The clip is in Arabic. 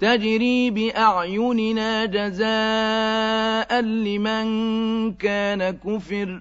تجري بأعيننا جزاء لمن كان كفر.